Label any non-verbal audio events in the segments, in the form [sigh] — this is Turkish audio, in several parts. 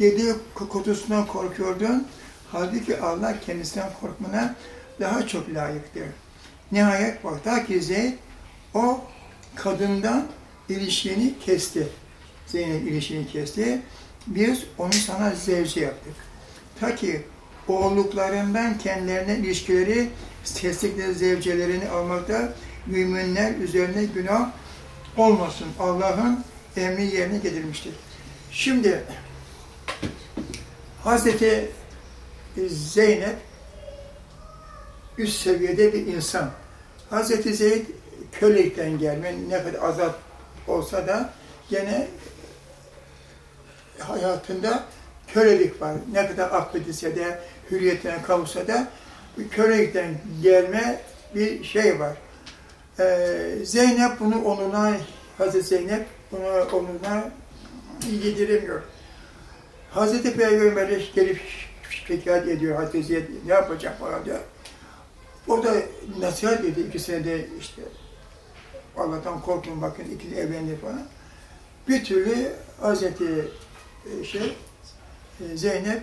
dedikodusundan korkuyordun. Halbuki Allah kendisinden korkmana daha çok layıktır. Nihayet baktı ki Zeyd o kadından ilişkini kesti. Zeynep ilişkini kesti. Biz onu sana zevci yaptık. Ta ki oğulluklarından kendilerine ilişkileri kestikleri zevcelerini almakta müminler üzerine günah olmasın. Allah'ın emri yerine getirilmiştir. Şimdi Hazreti Zeynep üst seviyede bir insan. Hazreti Zeyd kölelikten gelme, ne kadar azat olsa da gene hayatında kölelik var. Ne kadar affedilse de, hürriyetine kavuşsa da kölelikten gelme bir şey var. Ee, Zeynep bunu onuna, Hazreti Zeynep bunu onuna yediremiyor. Hazreti Peygamber'e gelip şikayet ediyor Hazreti ne yapacak falan diyor. O da nasihat ediyor ikisine de işte Allah'tan korkun bakın ikisi evlendi falan. Bir türlü Hazreti e, şey e, Zeynep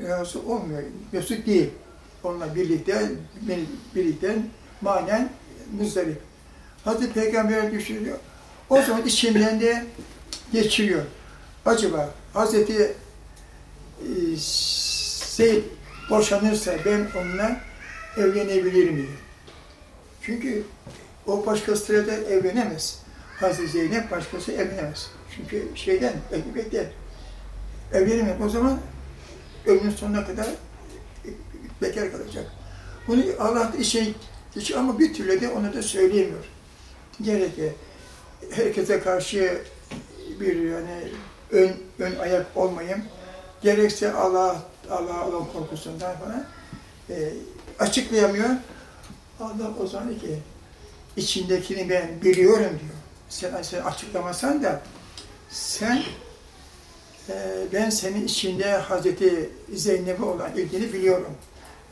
razı olmuyor. Mesut değil. Onunla birlikte birlikte manen müzdarip. Hazreti Peygamber'e düşürüyor. O zaman içinden de geçiriyor. Acaba Hazreti e, Zeyd boşanırsa ben onunla evlenebilir miyim? Çünkü o başkasıyla da evlenemez. Hazreti Zeynep başkası evlenemez. Çünkü şeyden, bekler. Evlenemez. O zaman ömrün sonuna kadar bekar kalacak. Bunu Allah işe hiç ama bir türlü de onu da söyleyemiyor. Gerek herkese karşı bir yani ön, ön ayak olmayayım. Gerekse Allah Allah Allah korkusundan falan e, açıklayamıyor. Allah o zaman ki içindekini ben biliyorum diyor. Sen, sen açıklamasan da sen e, ben senin içinde Hazreti Zeynep'e olan ilgini biliyorum.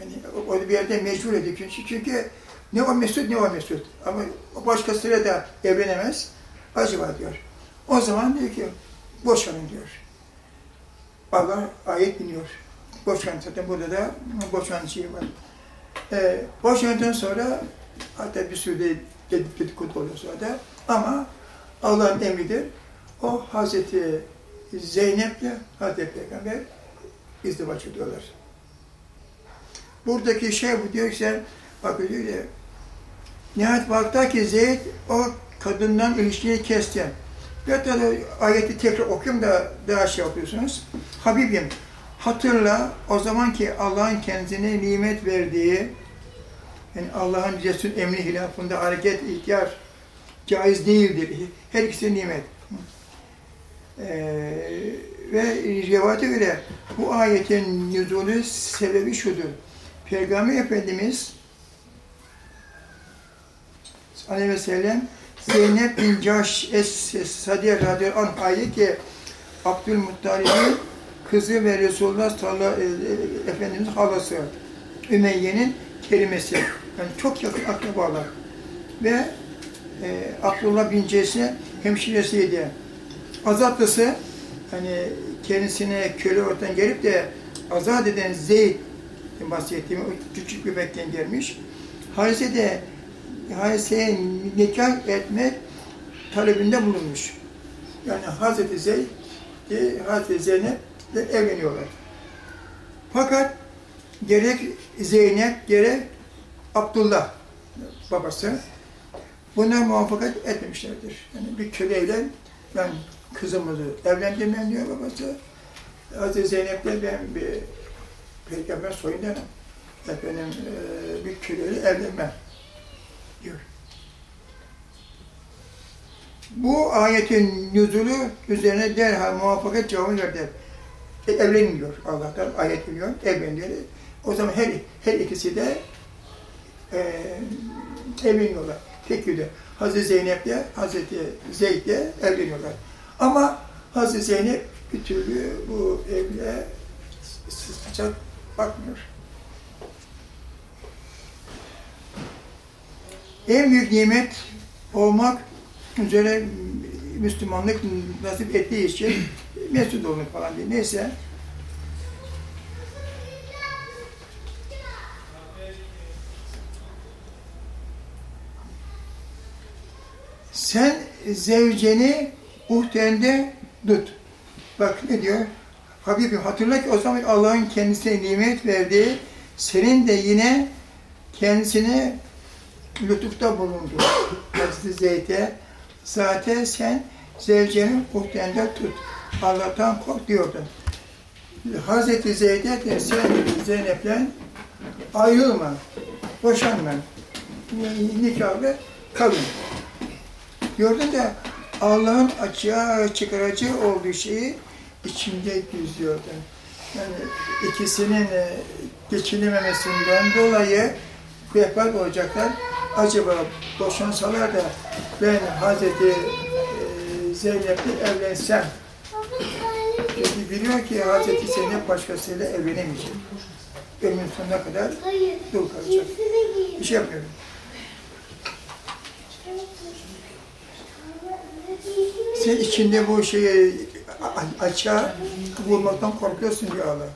Yani o bir yerde mecbur ediyor. Çünkü, çünkü ne o mesut ne o mesut. Ama başkasıyla da evlenemez. Acaba diyor. O zaman diyor ki boşanın diyor. Allah ayet biniyor. Boşan zaten burada da boşan şeyi var. Ee, boşandıktan sonra hatta bir sürü dedikodu oluyor sonra da ama Allah'ın emridir. O Hazreti Zeynep'le Hazreti Peygamber izdivaç ediyorlar. Buradaki şey bu diyor sen bakıyor diyor ya nihayet vakta ki Zeyd o kadından ilişkiyi kesti. De ayeti tekrar okuyayım da daha şey yapıyorsunuz. Habibim hatırla o zaman ki Allah'ın kendine nimet verdiği yani Allah'ın Resul emri hilafında hareket, ihtiyar caiz değildir. Her ikisi nimet. Ee, ve rivayete göre bu ayetin nüzulü sebebi şudur. Peygamber Efendimiz aleyhi ve sellem Zeynep bin Caş Es-Sadiye radıyallahu anh ayet ki Abdülmuttalib'in kızı ve Resulullah sallallahu aleyhi Efendimiz halası Ümeyye'nin kelimesi. Yani çok yakın akrabalar. Ve e, Abdullah bin Ces'e hemşiresiydi. Azatlısı hani kendisine köle ortadan gelip de azat eden Zeyd bahsettiğim küçük bir bekten gelmiş. Harise de Harise'ye nikah etmek talebinde bulunmuş. Yani Hazreti Zeyd Hazreti Zeynep ile evleniyorlar. Fakat gerek Zeynep gerek Abdullah babası buna muvaffakat etmemişlerdir. Yani bir köleyle ben kızımızı evlendirmem diyor babası. Hazreti Zeynep'le ben bir peygamber soyundanım. Efendim e, bir köleyle evlenmem diyor. Bu ayetin nüzulü üzerine derhal muvaffakat cevabı verdi. E, evlenmiyor Allah'tan ayet biliyor, evleniyor. O zaman her, her ikisi de e, evleniyorlar. Tekülde. Hazreti Zeynep ile Hazreti Zeyd ile evleniyorlar. Ama Hazreti Zeynep bir türlü bu evle sıcak bakmıyor. En büyük nimet olmak üzere Müslümanlık nasip ettiği için mesut olmak falan diye. Neyse. Sen zevceni uhdende tut. Bak ne diyor? Habibim hatırla ki o zaman Allah'ın kendisine nimet verdiği, senin de yine kendisine lütufta bulundu. Hazreti Zeyd'e zaten sen zevceni uhdende tut. Allah'tan kork diyordun. Hazreti Zeyd'e de sen Zeynep'le ayrılma, boşanma, nikahlı kalın. Gördün de Allah'ın açığa çıkaracağı olduğu şeyi içinde gizliyordu. Yani ikisinin e, geçinememesinden dolayı vefat olacaklar. Acaba boşansalar da ben Hazreti Zeynep'le evlensem çünkü biliyor ki Hazreti Zeynep başkasıyla evlenemeyecek. Ömrün sonuna kadar dul kalacak. Bir şey yapmıyorum. Sen içinde bu şeyi açığa vurmaktan korkuyorsun diyor Allah.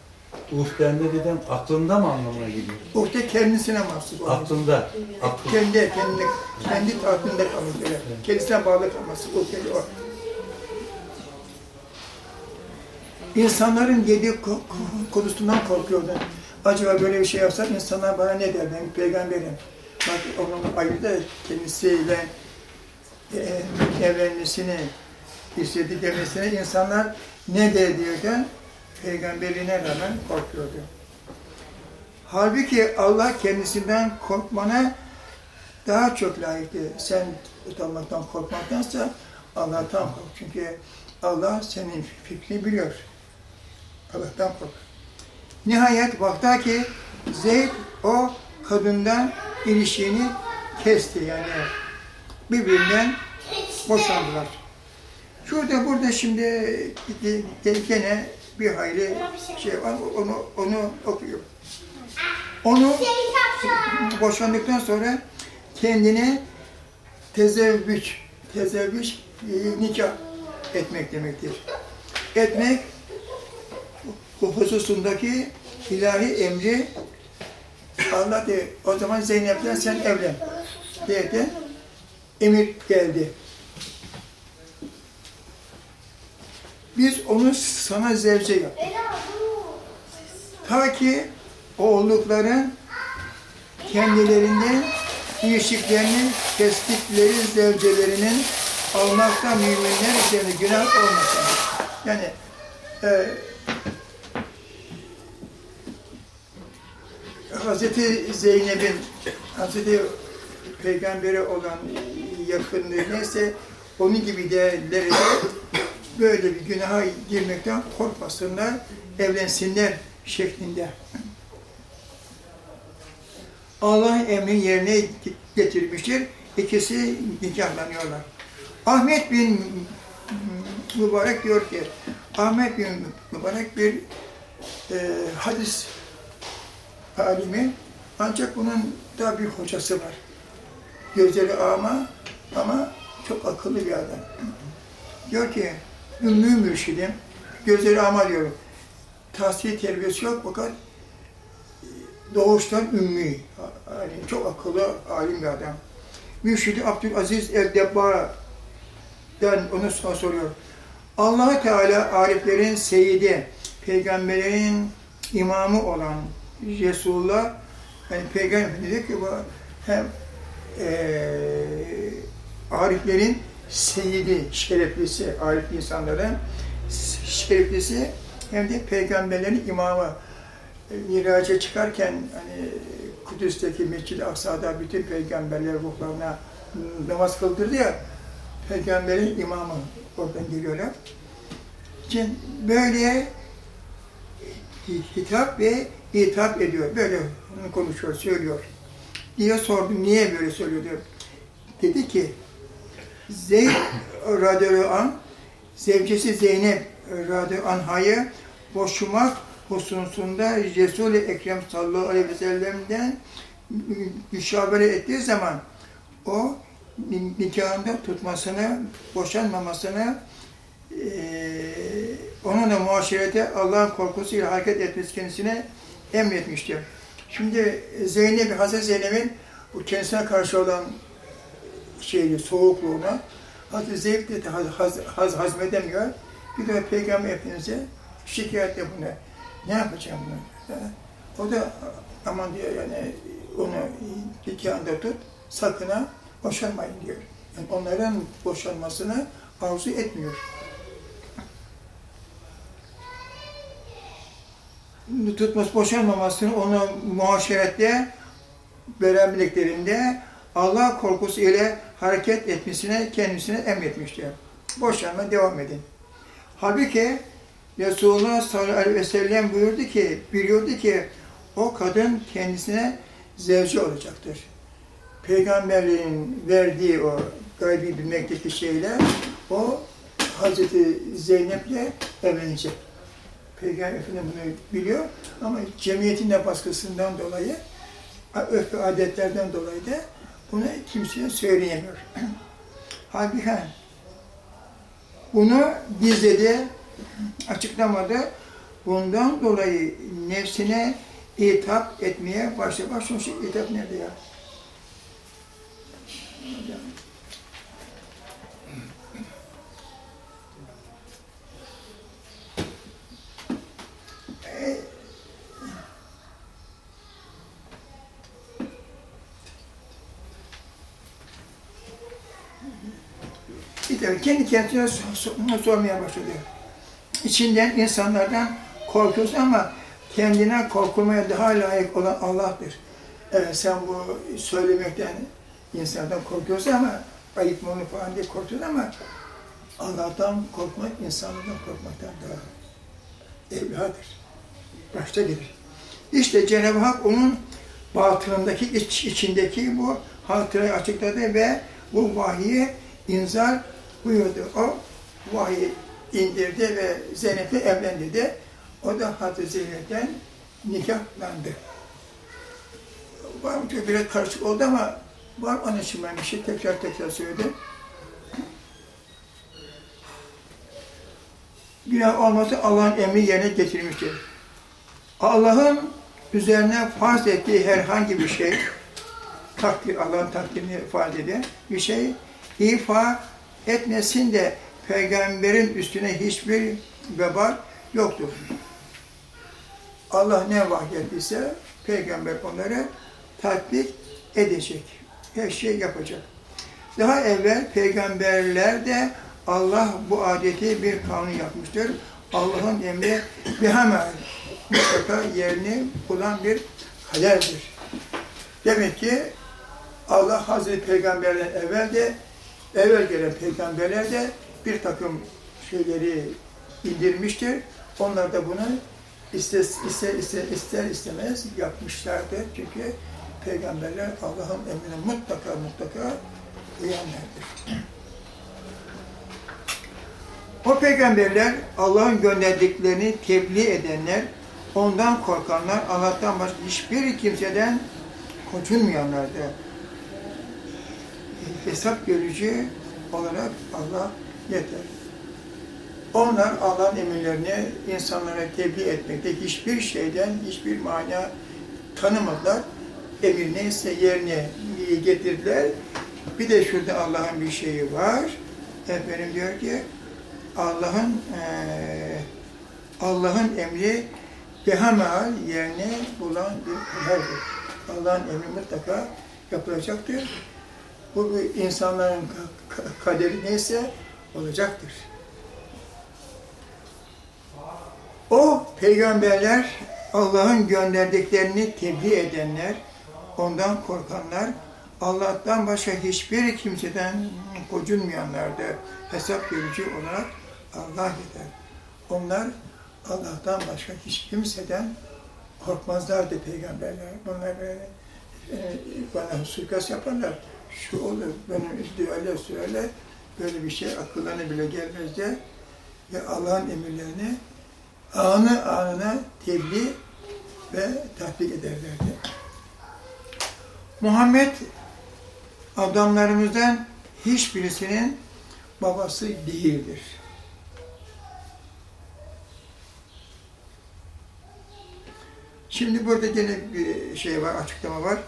Uhdende dedem aklında mı anlamına geliyor? Uhde kendisine mahsus olmuş. Aklında. Akıl. Kendi, kendi, kendi tahtında kalmış öyle. Kendisine bağlı kalması, uhde o. İnsanların yediği ko- ko- konusundan korkuyordu. Acaba böyle bir şey yapsak insanlar bana ne der? Ben peygamberim. Bak onun ayı da kendisiyle e, evlenmesini istedi demesine insanlar ne der diyorken peygamberine rağmen korkuyordu. Halbuki Allah kendisinden korkmana daha çok layıktı. Sen utanmaktan korkmaktansa Allah'tan kork. Çünkü Allah senin fikrini biliyor. Allah'tan kork. Nihayet vakta ki Zeyd o kadından ilişiğini kesti yani birbirinden boşandılar. Şurada burada şimdi gene bir hayli şey var onu onu okuyor. Onu boşandıktan sonra kendine tezevvüç, tezevvüç e, nikah etmek demektir. Etmek hususundaki ilahi emri Allah de o zaman Zeynep'ten sen evlen diye de emir geldi. Biz onu sana zevce yaptık. Ta ki oğullukların kendilerinden ilişkilerini kestikleri zevcelerinin almakta müminler üzerine günah olmasın. Yani e, Hazreti Zeynep'in Hazreti Peygamberi olan yakınlığı neyse onun gibi değerleri de böyle bir günaha girmekten korkmasınlar, evlensinler şeklinde. Allah'ın emrini yerine getirmiştir. İkisi nikahlanıyorlar. Ahmet bin Mübarek diyor ki, Ahmet bin Mübarek bir e, hadis alimi, ancak bunun da bir hocası var. Gözleri ama ama çok akıllı bir adam. Diyor ki, Ümmü mürşidim, gözleri ama diyorum. Tahsil terbiyesi yok fakat doğuştan ümmi, yani çok akıllı, alim bir adam. Mürşidi Abdülaziz el-Debba'dan onu sonra soruyor. allah Teala ariflerin seyidi, peygamberlerin imamı olan Resulullah, yani peygamber dedi ki bu hem ee, ariflerin seyidi, şereflisi, arif insanların şereflisi hem de peygamberlerin imamı. Miraca çıkarken hani Kudüs'teki Mescid-i Aksa'da bütün peygamberler ruhlarına namaz kıldırdı ya, peygamberin imamı oradan geliyorlar. için böyle hitap ve hitap ediyor. Böyle konuşuyor, söylüyor. Diye sordum, niye böyle söylüyor diyor. Dedi ki, Zeyd radıyallahu zevcesi Zeynep radıyallahu anh'ı boşumak hususunda Resul-i Ekrem sallallahu aleyhi ve sellem'den müşavere ettiği zaman o nikahında tutmasını, boşanmamasını, e, onunla muaşerete Allah'ın korkusuyla hareket etmesi kendisine emretmiştir. Şimdi Zeynep, Hazreti Zeynep'in bu kendisine karşı olan şeyli, soğukluğuna Hazreti Zeyd de haz, haz, haz, hazmedemiyor. Bir de Peygamber Efendimiz'e şikayet buna. Ne yapacağım bunu? O da aman diyor yani onu nikahında tut, sakın ha boşanmayın diyor. Yani onların boşanmasını arzu etmiyor. Tutması, boşanmamasını onu muaşerette, beraberliklerinde Allah korkusu ile hareket etmesine kendisine emretmiştir. Boşanma devam edin. Halbuki Resulullah sallallahu aleyhi ve sellem buyurdu ki, biliyordu ki o kadın kendisine zevci olacaktır. Peygamberlerin verdiği o gaybi bilmekteki şeyler, o Hazreti Zeynep'le evlenecek. Peygamber Efendimiz bunu biliyor ama cemiyetin de baskısından dolayı, örf adetlerden dolayı da bunu kimseye söyleyemiyor. [clears throat] Halbuki bunu gizledi, açıklamadı. Bundan dolayı nefsine itap etmeye başladı. Bak şey, itap nerede ya? İtap, kendi kendine sor- sormaya başladı. İçinden insanlardan korkuyorsun ama kendine korkulmaya daha layık olan Allah'tır. Evet sen bu söylemekten insanlardan korkuyorsun ama ayıp mı falan diye korkuyorsun ama Allah'tan korkmak insanlardan korkmaktan daha evladır. Başta gelir. İşte Cenab-ı Hak onun batınındaki, iç, içindeki bu hatırayı açıkladı ve bu vahiyi inzal buyurdu. O vahiy indirdi ve Zeynep'le evlendirdi. O da Hazreti Zeynep'ten nikahlandı. Var mı biraz karışık oldu ama var anlaşılmayan bir şey. Tekrar tekrar söyledim. Günah olması Allah'ın emri yerine getirmiştir. Allah'ın üzerine farz ettiği herhangi bir şey, takdir, Allah'ın takdirini ifade eden bir şey ifa etmesin de peygamberin üstüne hiçbir vebal yoktur. Allah ne vahyettiyse peygamber onları tatbik edecek. Her şey yapacak. Daha evvel peygamberler de Allah bu adeti bir kanun yapmıştır. Allah'ın emri bir hemen mutlaka yerini bulan bir kaderdir. Demek ki Allah Hazreti Peygamberden evvel de evvel gelen peygamberler de bir takım şeyleri indirmiştir. Onlar da bunu ister, ister, ister, ister istemez yapmışlardır. Çünkü peygamberler Allah'ın emrine mutlaka mutlaka uyanlardır. O peygamberler Allah'ın gönderdiklerini tebliğ edenler, ondan korkanlar, Allah'tan başka hiçbir kimseden kaçınmayanlardı. Hesap görücü olarak Allah yeter. Onlar Allah'ın emirlerini insanlara tebliğ etmekte hiçbir şeyden hiçbir mana tanımadılar. Emir neyse yerine getirdiler. Bir de şurada Allah'ın bir şeyi var. Efendim diyor ki Allah'ın eee Allah'ın emri behamal yerine bulan bir kaderdir. Allah'ın emri mutlaka yapılacaktır. Bu insanların kaderi neyse olacaktır. O peygamberler Allah'ın gönderdiklerini tebliğ edenler, ondan korkanlar, Allah'tan başka hiçbir kimseden kocunmayanlardı. Hesap görücü olarak Allah yeter. Onlar Allah'tan başka hiç kimseden korkmazlardı peygamberler. Bunlar böyle e, bana suikast yaparlar. Şu olur, benim öyle söyle, böyle bir şey akıllarına bile gelmez de ve Allah'ın emirlerini anı anına tebliğ ve tatbik ederlerdi. Muhammed adamlarımızdan hiçbirisinin babası değildir. Şimdi burada gene bir şey var, açıklama var.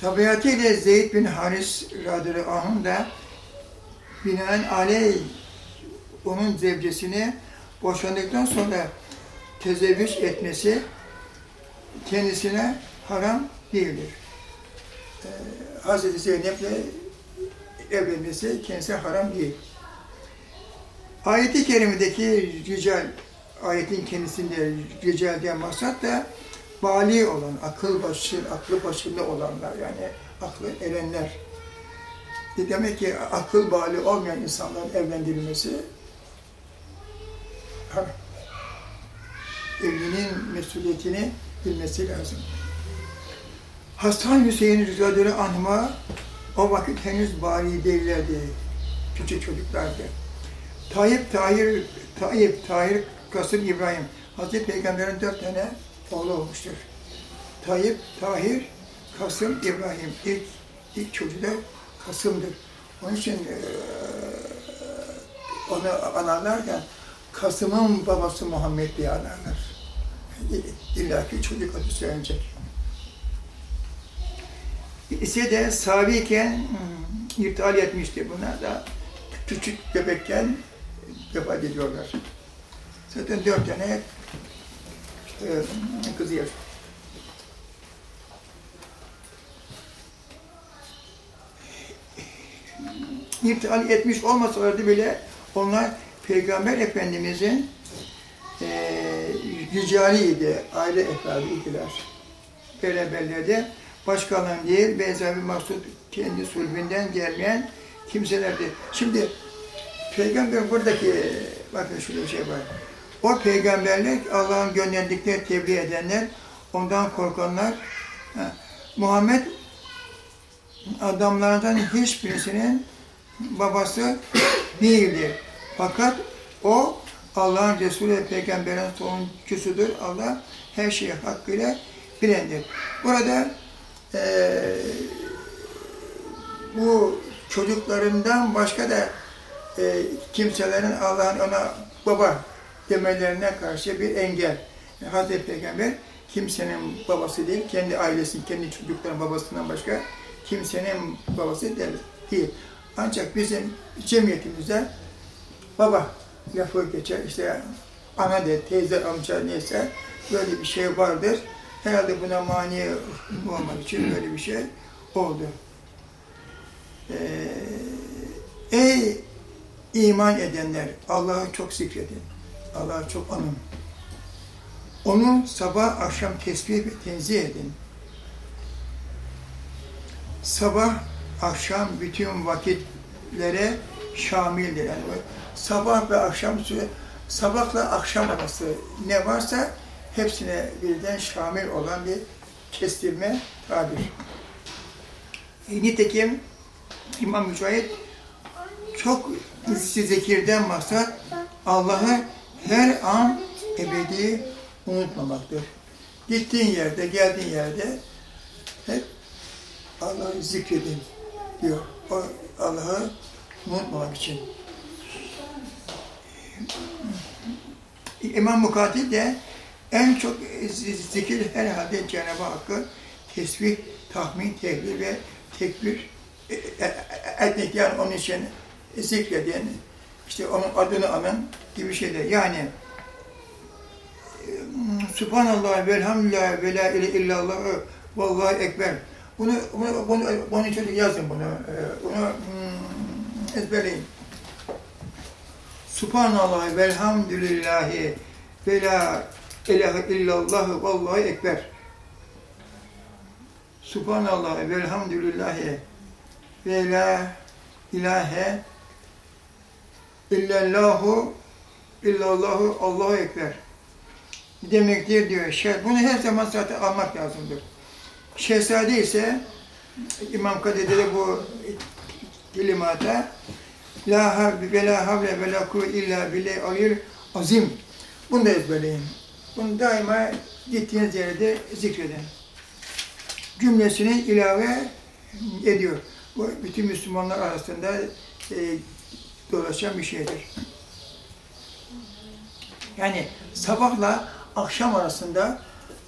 Tabiatıyla Zeyd bin Haris radıyallahu anh'ın da binaenaleyh onun zevcesini boşandıktan sonra tezevvüç etmesi kendisine haram değildir. Ee, Hazreti Zeynep'le evlenmesi kendisine haram değil. Ayet-i kerimedeki rical, ayetin kendisinde ricalden maksat da bali olan, akıl başı, aklı başında olanlar yani aklı erenler. E Demek ki akıl bali olmayan insanların evlendirilmesi haram. Evlinin mesuliyetini bilmesi lazım. Hasan Hüseyin Rızadır Anhma o vakit henüz bali değillerdi. Küçük çocuklardı. Tayyip, Tahir, Tayyip, Tahir, Kasım, İbrahim. Hazreti Peygamber'in dört tane oğlu olmuştur. Tayyip, Tahir, Kasım, İbrahim. İlk, ilk çocuğu da Kasım'dır. Onun için eee, onu anarlarken Kasım'ın babası Muhammed diye anarlar. İlla ki çocuk adı söylenecek. İse de sabiyken hmm, iptal etmişti. Bunlar da küçük bebekken vefat ediyorlar. Zaten dört tane e, yaşıyor. İptal etmiş olmasalardı bile onlar Peygamber Efendimizin e, aile efradıydılar. Beraberlerde başkalarının değil, benzer bir maksut kendi sulbünden gelmeyen kimselerdi. Şimdi peygamber buradaki, bakın şöyle bir şey var. O peygamberler Allah'ın gönderdikleri tebliğ edenler, ondan korkanlar, ha, Muhammed adamlardan hiçbirisinin babası değildir. Fakat o Allah'ın Resulü ve Peygamberin sonuncusudur. Allah her şeyi hakkıyla bilendir. Burada eee bu çocuklarından başka da e, kimselerin Allah'ın ona baba demelerine karşı bir engel. Hazreti Peygamber kimsenin babası değil, kendi ailesinin, kendi çocukların babasından başka kimsenin babası değil. Ancak bizim cemiyetimizde baba lafı geçer, işte ana de, teyze, amca neyse böyle bir şey vardır. Herhalde buna mani olmak için böyle bir şey oldu. Ee, ey iman edenler, Allah'ı çok zikredin. Allah'ı çok anın. Onu sabah akşam tesbih ve tenzih edin. Sabah akşam bütün vakitlere şamildir. Yani sabah ve akşam sabahla akşam arası ne varsa hepsine birden şamil olan bir kestirme tabir. E, nitekim İmam Mücahit çok zikirden maksat Allah'ı her an ebedi unutmamaktır. Gittiğin yerde, geldiğin yerde hep Allah'ı zikredin diyor. O Allah'ı unutmamak için. İmam Mukatil de en çok zikir herhalde Cenab-ı Hakk'ı tesbih, tahmin, tehlil ve tekbir etmek yani onun için zikredin, işte onun adını anın gibi şeyler. Yani Subhanallah ve elhamdülillah ve la ilahe illallah vallahi ekber. Bunu, bunu, bunu, bunu çocuk yazın bunu. Bunu hmm, ezberleyin. Subhanallah ve elhamdülillahi ve la ilahe illallah vallahi ekber. Subhanallah ve elhamdülillahi ve la ilahe illallahu illallahu Allahu Ekber demektir diyor. Şey, bunu her zaman zaten almak lazımdır. Şehzade ise İmam Kadir'de de bu kelimata La havle ve la havle ve la kuvve illa billahi aliyil azim. Bunu da ezberleyin. Bunu daima gittiğiniz yerde zikredin. Cümlesini ilave ediyor. Bu bütün Müslümanlar arasında e, dolaşan bir şeydir. Yani sabahla akşam arasında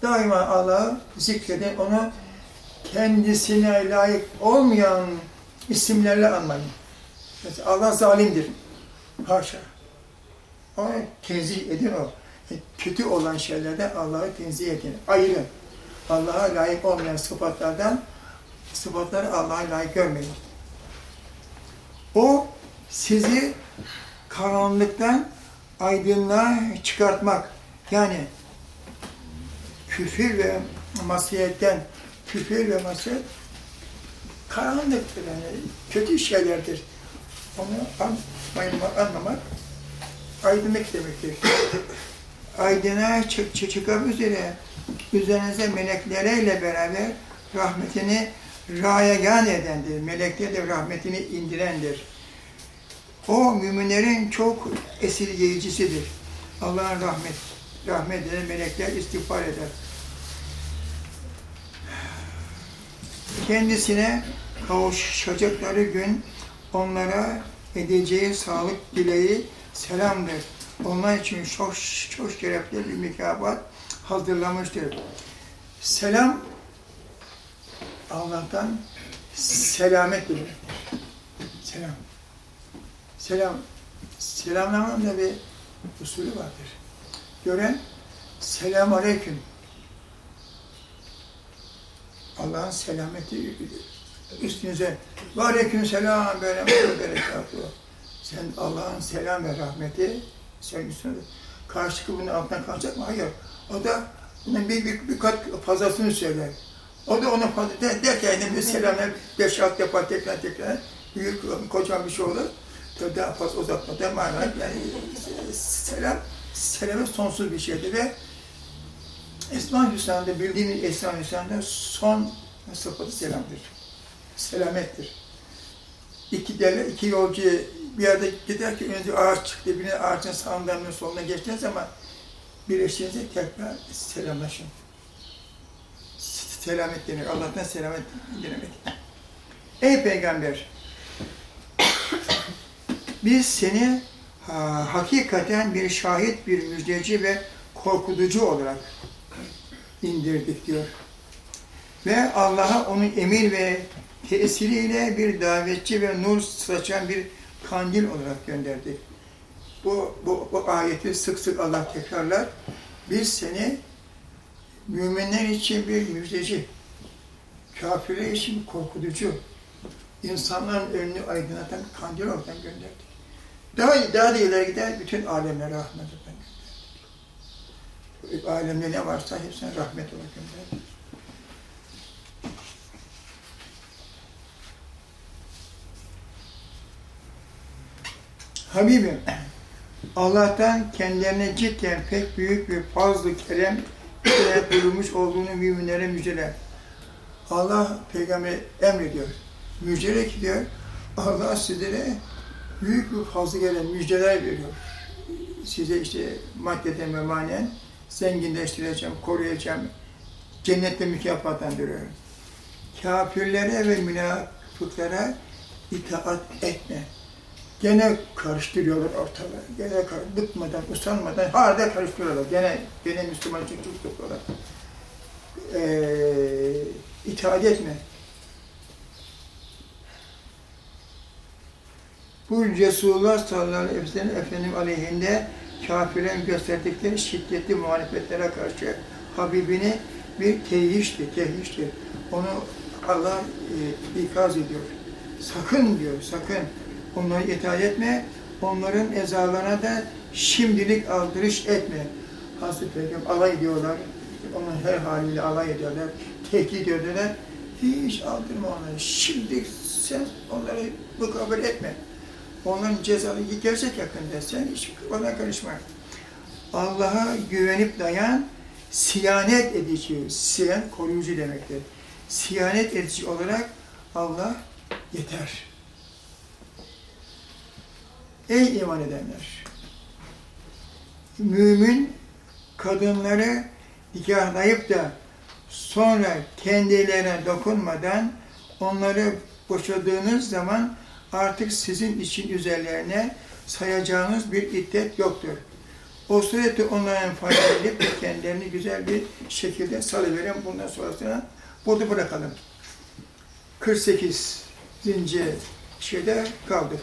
daima Allah'ı zikredin, onu kendisine layık olmayan isimlerle anmayın. Mesela Allah zalimdir. Haşa. Onu tenzih edin o. E, Kötü olan şeylerden Allah'ı tenzih edin. Ayırın. Allah'a layık olmayan sıfatlardan sıfatları Allah'a layık görmeyin. O sizi karanlıktan aydınlığa çıkartmak. Yani küfür ve masiyetten küfür ve masiyet karanlıktır yani kötü şeylerdir. Onu anlamak, aydınlık demektir. Aydına çık, çık, çıkmak üzere üzerinize melekleriyle beraber rahmetini rayagan edendir. Melekler de rahmetini indirendir. O müminlerin çok esirgeyicisidir. Allah'ın rahmet, rahmet eden melekler istiğfar eder. Kendisine kavuşacakları gün onlara edeceği sağlık dileği selamdır. Onlar için çok, çok şerefli bir mükafat hazırlamıştır. Selam Allah'tan selamet demektir. Selam. Selam. Selamlamanın da bir usulü vardır. Gören selam aleyküm. Allah'ın selameti üstünüze. Ve aleyküm selam böyle. Sen Allah'ın selam ve rahmeti sen üstüne karşı bunun altından kalacak mı? Hayır. O da bunun bir, bir, bir kat fazlasını söyler. O da ona fazla der, der ki yani bir selamlar beş alt defa tekrar tekrar büyük kocaman bir şey olur. Daha fazla uzatmadan mana yani selam selamın sonsuz bir şeydir ve Esma-ı Hüsna'da bildiğimiz Esma-ı Hüsna'da son sıfatı selamdır. Selamettir. İki derler, iki yolcu bir yerde gider ki önce ağaç çıktı, birine ağacın sağından ve soluna geçtiğiniz zaman birleştiğinizde tekrar selamlaşın. Selamet denir. Allah'tan selamet dilemek. Ey Peygamber! Biz seni ha, hakikaten bir şahit, bir müjdeci ve korkutucu olarak indirdik diyor. Ve Allah'a onun emir ve tesiriyle bir davetçi ve nur saçan bir kandil olarak gönderdik. Bu, bu, bu ayeti sık sık Allah tekrarlar. Biz seni müminler için bir müjdeci, kafirler için korkutucu, insanların önünü aydınlatan kandil olarak gönderdik. Daha, daha da ileri gider, bütün alemlere rahmet olarak gönderdik. Alemde ne varsa hepsine rahmet olarak gönderdik. Habibim, Allah'tan kendilerine cidden pek büyük bir fazl-ı kerem bulunmuş olduğunu müminlere müjdele. Allah peygamber emrediyor. Müjdele ki diyor, Allah sizlere büyük bir fazla gelen müjdeler veriyor. Size işte maddeden ve manen zenginleştireceğim, koruyacağım, cennette mükafatlandırıyorum. Kafirlere ve münafıklara itaat etme. Gene karıştırıyorlar ortalığı. Gene bıkmadan, usanmadan harda karıştırıyorlar. Gene, gene Müslüman çocuk tutuyorlar. Ee, itaat etme. Bu Resulullah sallallahu aleyhi ve sellem Efendim aleyhinde kafirin gösterdikleri şiddetli muhalefetlere karşı Habibini bir teyhiştir, teyhiştir. Onu Allah e, ikaz ediyor. Sakın diyor, sakın. Onlara itaat etme, onların ezalarına da şimdilik aldırış etme. Hazreti Peygamber alay ediyorlar, onun her haliyle alay ediyorlar, tehdit ediyorlar. Hiç aldırma onları. Şimdi sen onları mukabele etme. Onların cezalı gerçek yakında. Sen hiç ona karışma. Allah'a güvenip dayan, siyanet edici, siyan koruyucu demektir. Siyanet edici olarak Allah yeter. Ey iman edenler! Mümin kadınları nikahlayıp da sonra kendilerine dokunmadan onları boşadığınız zaman artık sizin için üzerlerine sayacağınız bir iddet yoktur. O surette onların fayda edip kendilerini güzel bir şekilde salıverin. Bundan sonrasına burada bırakalım. 48. şeyde kaldık.